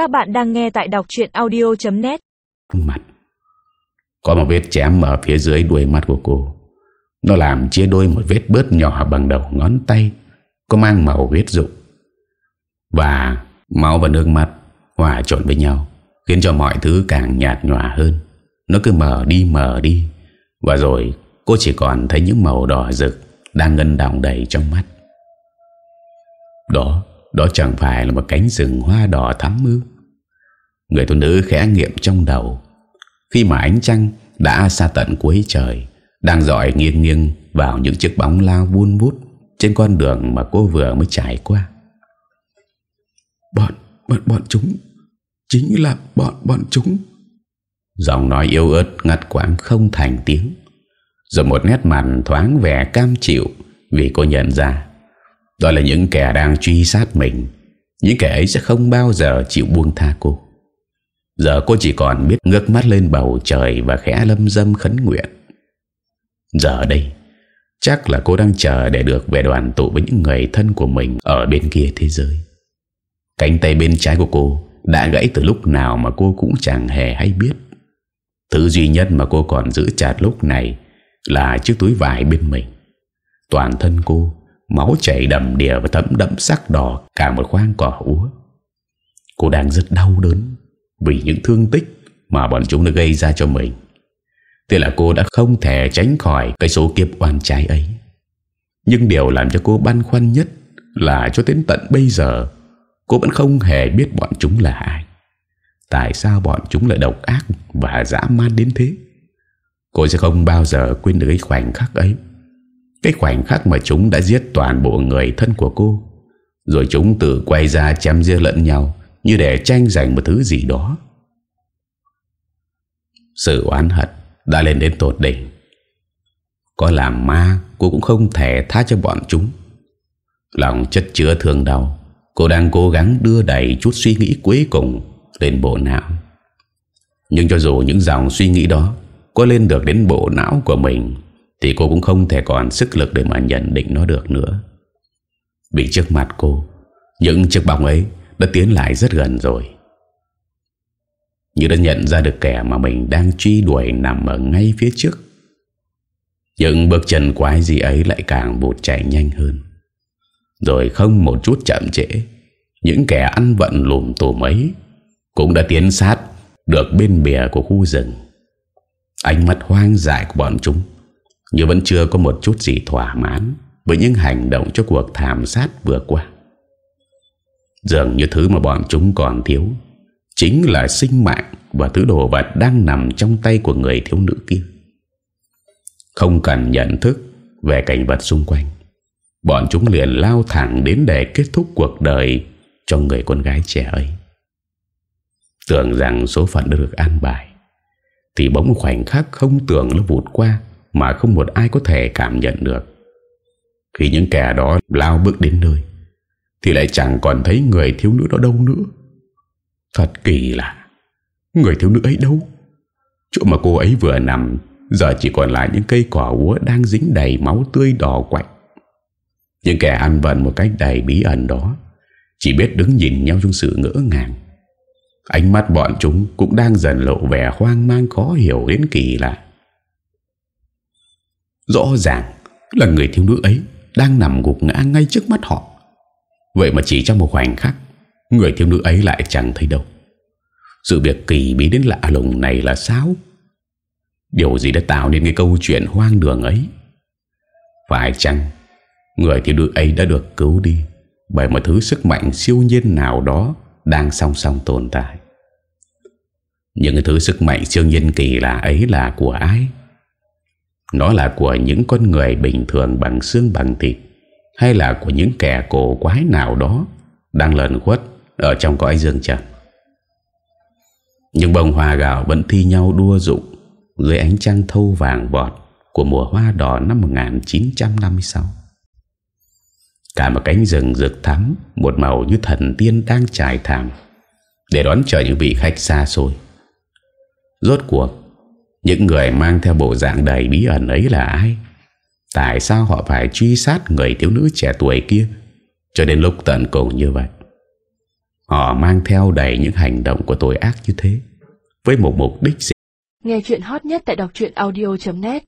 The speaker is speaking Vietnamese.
Các bạn đang nghe tại đọc chuyện audio.net Mặt. Có một vết chém ở phía dưới đuôi mắt của cô. Nó làm chia đôi một vết bớt nhỏ bằng đầu ngón tay, Có mang màu huyết dụng Và máu và nước mắt hòa trộn với nhau, Khiến cho mọi thứ càng nhạt nhòa hơn. Nó cứ mở đi mở đi. Và rồi, cô chỉ còn thấy những màu đỏ rực Đang ngân đọng đầy trong mắt. Đó đó chẳng phải là một cánh rừng hoa đỏ thắm ư? Người phụ nữ khẽ nghiệm trong đầu. Khi mà ánh trăng đã xa tận cuối trời Đang dọi nghiêng nghiêng vào những chiếc bóng lao buôn vút Trên con đường mà cô vừa mới trải qua. Bọn, bọn, bọn chúng Chính là bọn, bọn chúng. Giọng nói yếu ớt ngắt quãng không thành tiếng. Rồi một nét mặt thoáng vẻ cam chịu Vì cô nhận ra đó là những kẻ đang truy sát mình. Những kẻ ấy sẽ không bao giờ chịu buông tha cô. Giờ cô chỉ còn biết ngước mắt lên bầu trời Và khẽ lâm dâm khấn nguyện. Giờ đây, Chắc là cô đang chờ để được về đoàn tụ với những người thân của mình Ở bên kia thế giới. Cánh tay bên trái của cô Đã gãy từ lúc nào mà cô cũng chẳng hề hay biết. Thứ duy nhất mà cô còn giữ chặt lúc này Là chiếc túi vải bên mình. Toàn thân cô Máu chảy đầm đìa và thấm đẫm sắc đỏ Cả một khoang cỏ úa. Cô đang rất đau đớn Vì những thương tích Mà bọn chúng đã gây ra cho mình. Thế là cô đã không thể tránh khỏi Cái số kiếp oan trái ấy. Nhưng điều làm cho cô băn khoăn nhất Là cho đến tận bây giờ, Cô vẫn không hề biết bọn chúng là ai. Tại sao bọn chúng lại độc ác Và dã man đến thế? Cô sẽ không bao giờ quên được cái khoảnh khắc ấy. Cái khoảnh khắc mà chúng đã giết toàn bộ người thân của cô. Rồi chúng tự quay ra chém giết lẫn nhau, Như để tranh giành một thứ gì đó. Sự oán hận đã lên đến tột đỉnh. Có làm ma, Cô cũng không thể tha cho bọn chúng. Lòng chất chứa thương đau, Cô đang cố gắng đưa đẩy chút suy nghĩ cuối cùng Lên bộ não. Nhưng cho dù những dòng suy nghĩ đó Có lên được đến bộ não của mình thì cô cũng không thể còn sức lực Để mà nhận định nó được nữa. Vì trước mặt cô, Những chiếc bóng ấy Đã tiến lại rất gần rồi. Như đã nhận ra được kẻ mà mình đang truy đuổi Nằm ở ngay phía trước. Những bước chân quái gì ấy Lại càng bụt chạy nhanh hơn. Rồi không một chút chậm trễ, Những kẻ ăn vận lùm tùm ấy Cũng đã tiến sát Được bên bìa của khu rừng. Ánh mắt hoang dại của bọn chúng nhưng vẫn chưa có một chút gì thỏa mãn Với những hành động cho cuộc thảm sát vừa qua Dường như thứ mà bọn chúng còn thiếu Chính là sinh mạng Và thứ đồ vật đang nằm trong tay của người thiếu nữ kia Không cần nhận thức Về cảnh vật xung quanh, Bọn chúng liền lao thẳng đến để kết thúc cuộc đời cho người con gái trẻ ấy. Tưởng rằng số phận đã được an bài. Thì bỗng khoảnh khắc không tưởng nó vụt qua mà không một ai có thể cảm nhận được. Khi những kẻ đó lao bước đến nơi, thì lại chẳng còn thấy người thiếu nữ đó đâu nữa. Thật kỳ lạ. Người thiếu nữ ấy đâu? Chỗ mà cô ấy vừa nằm, giờ chỉ còn lại những cây cỏ úa đang dính đầy máu tươi đỏ quạnh. Những kẻ ăn vận một cách đầy bí ẩn đó, Chỉ biết đứng nhìn nhau trong sự ngỡ ngàng Ánh mắt bọn chúng cũng đang dần lộ vẻ hoang mang khó hiểu đến kỳ lạ Rõ ràng là người thiếu nữ ấy đang nằm gục ngã ngay trước mắt họ. Vậy mà chỉ trong một khoảnh khắc, Người thiếu nữ ấy lại chẳng thấy đâu. Sự việc kỳ bí đến lạ lùng này là sao? Điều gì đã tạo nên cái câu chuyện hoang đường ấy? Phải chăng Người thiếu nữ ấy đã được cứu đi Bởi một thứ sức mạnh siêu nhiên nào đó Đang song song tồn tại? Những thứ sức mạnh siêu nhiên kỳ lạ ấy là của ai? Nó là của những con người bình thường bằng xương bằng thịt, Hay là của những kẻ cổ quái nào đó Đang lần khuất Ở trong cõi dương trần. Những bông hoa gạo vẫn thi nhau đua dụng Dưới ánh trăng thâu vàng vọt Của mùa hoa đỏ năm 1956 Cả một cánh rừng rực thắm, Một màu như thần tiên đang trải thảm Để đón chờ những vị khách xa xôi. Rốt cuộc những người mang theo bộ dạng đầy bí ẩn ấy là ai? Tại sao họ phải truy sát người thiếu nữ trẻ tuổi kia? Cho đến lúc tận cùng như vậy, Họ mang theo đầy những hành động của tội ác như thế, Với một mục đích gì? Nghe chuyện hot nhất tại đọc truyện audio.net